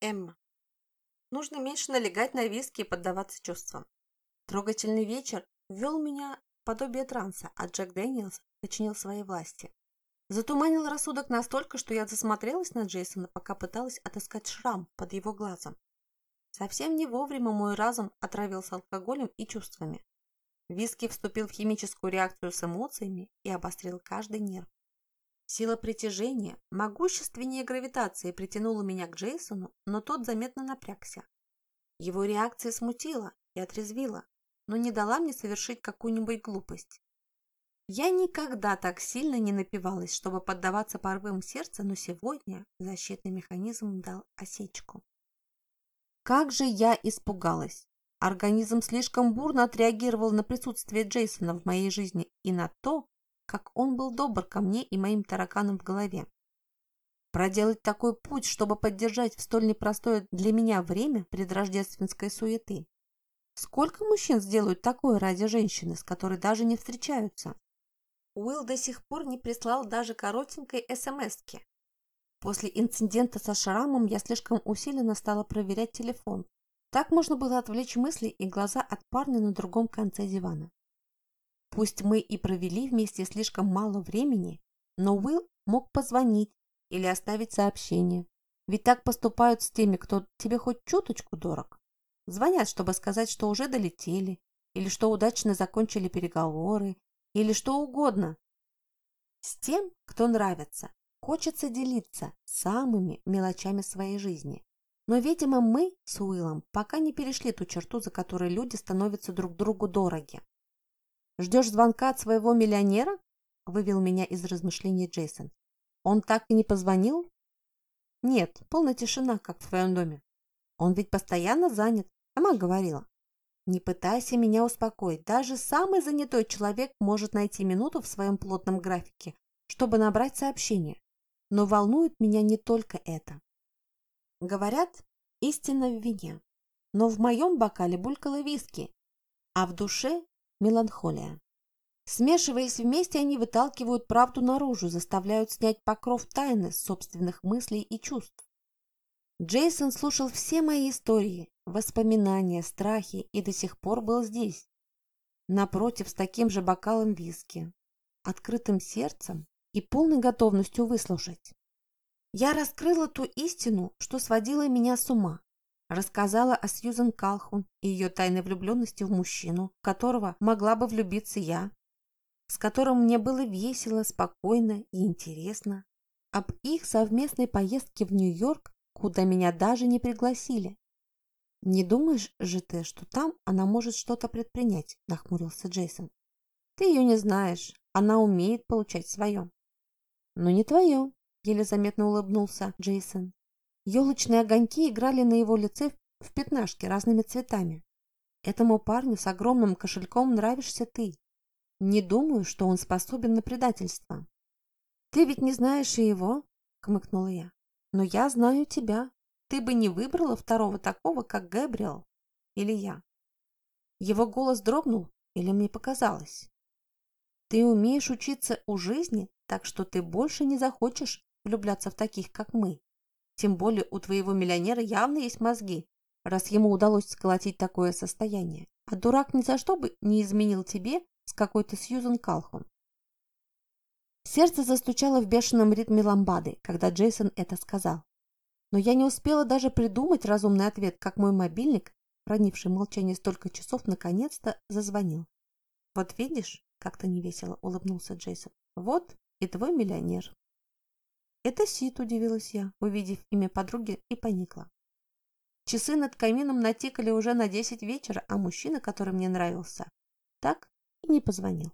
Эмма. Нужно меньше налегать на виски и поддаваться чувствам. Трогательный вечер ввел меня в подобие транса, а Джек Дэниелс подчинил своей власти. Затуманил рассудок настолько, что я засмотрелась на Джейсона, пока пыталась отыскать шрам под его глазом. Совсем не вовремя мой разум отравился алкоголем и чувствами. Виски вступил в химическую реакцию с эмоциями и обострил каждый нерв. Сила притяжения, могущественнее гравитации притянула меня к Джейсону, но тот заметно напрягся. Его реакция смутила и отрезвила, но не дала мне совершить какую-нибудь глупость. Я никогда так сильно не напивалась, чтобы поддаваться порывам сердца, но сегодня защитный механизм дал осечку. Как же я испугалась! Организм слишком бурно отреагировал на присутствие Джейсона в моей жизни и на то, как он был добр ко мне и моим тараканам в голове. Проделать такой путь, чтобы поддержать в столь непростое для меня время предрождественской суеты. Сколько мужчин сделают такое ради женщины, с которой даже не встречаются? Уилл до сих пор не прислал даже коротенькой СМСки. После инцидента со шрамом я слишком усиленно стала проверять телефон. Так можно было отвлечь мысли и глаза от парня на другом конце дивана. Пусть мы и провели вместе слишком мало времени, но Уилл мог позвонить или оставить сообщение. Ведь так поступают с теми, кто тебе хоть чуточку дорог. Звонят, чтобы сказать, что уже долетели, или что удачно закончили переговоры, или что угодно. С тем, кто нравится, хочется делиться самыми мелочами своей жизни. Но, видимо, мы с Уиллом пока не перешли ту черту, за которой люди становятся друг другу дороги. «Ждешь звонка от своего миллионера?» – вывел меня из размышлений Джейсон. «Он так и не позвонил?» «Нет, полная тишина, как в твоем доме. Он ведь постоянно занят, сама говорила». «Не пытайся меня успокоить. Даже самый занятой человек может найти минуту в своем плотном графике, чтобы набрать сообщение. Но волнует меня не только это. Говорят, истина в вине. Но в моем бокале булькало виски, а в душе меланхолия. Смешиваясь вместе, они выталкивают правду наружу, заставляют снять покров тайны собственных мыслей и чувств. Джейсон слушал все мои истории, воспоминания, страхи и до сих пор был здесь, напротив с таким же бокалом виски, открытым сердцем и полной готовностью выслушать. Я раскрыла ту истину, что сводила меня с ума, Рассказала о Сьюзен Калхун и ее тайной влюбленности в мужчину, в которого могла бы влюбиться я, с которым мне было весело, спокойно и интересно. Об их совместной поездке в Нью-Йорк, куда меня даже не пригласили. «Не думаешь же ты, что там она может что-то предпринять?» – нахмурился Джейсон. «Ты ее не знаешь. Она умеет получать свое». «Но не твое», – еле заметно улыбнулся Джейсон. Елочные огоньки играли на его лице в пятнашке разными цветами. Этому парню с огромным кошельком нравишься ты. Не думаю, что он способен на предательство. Ты ведь не знаешь и его, хмыкнула я. Но я знаю тебя. Ты бы не выбрала второго такого, как Гэбриэл или я. Его голос дрогнул или мне показалось? Ты умеешь учиться у жизни, так что ты больше не захочешь влюбляться в таких, как мы. Тем более у твоего миллионера явно есть мозги, раз ему удалось сколотить такое состояние. А дурак ни за что бы не изменил тебе с какой-то Сьюзен Калхун. Сердце застучало в бешеном ритме ламбады, когда Джейсон это сказал. Но я не успела даже придумать разумный ответ, как мой мобильник, хранивший молчание столько часов, наконец-то зазвонил. «Вот видишь», — как-то невесело улыбнулся Джейсон, — «вот и твой миллионер». «Это Сид», – удивилась я, увидев имя подруги, и поникла. Часы над камином натикали уже на десять вечера, а мужчина, который мне нравился, так и не позвонил.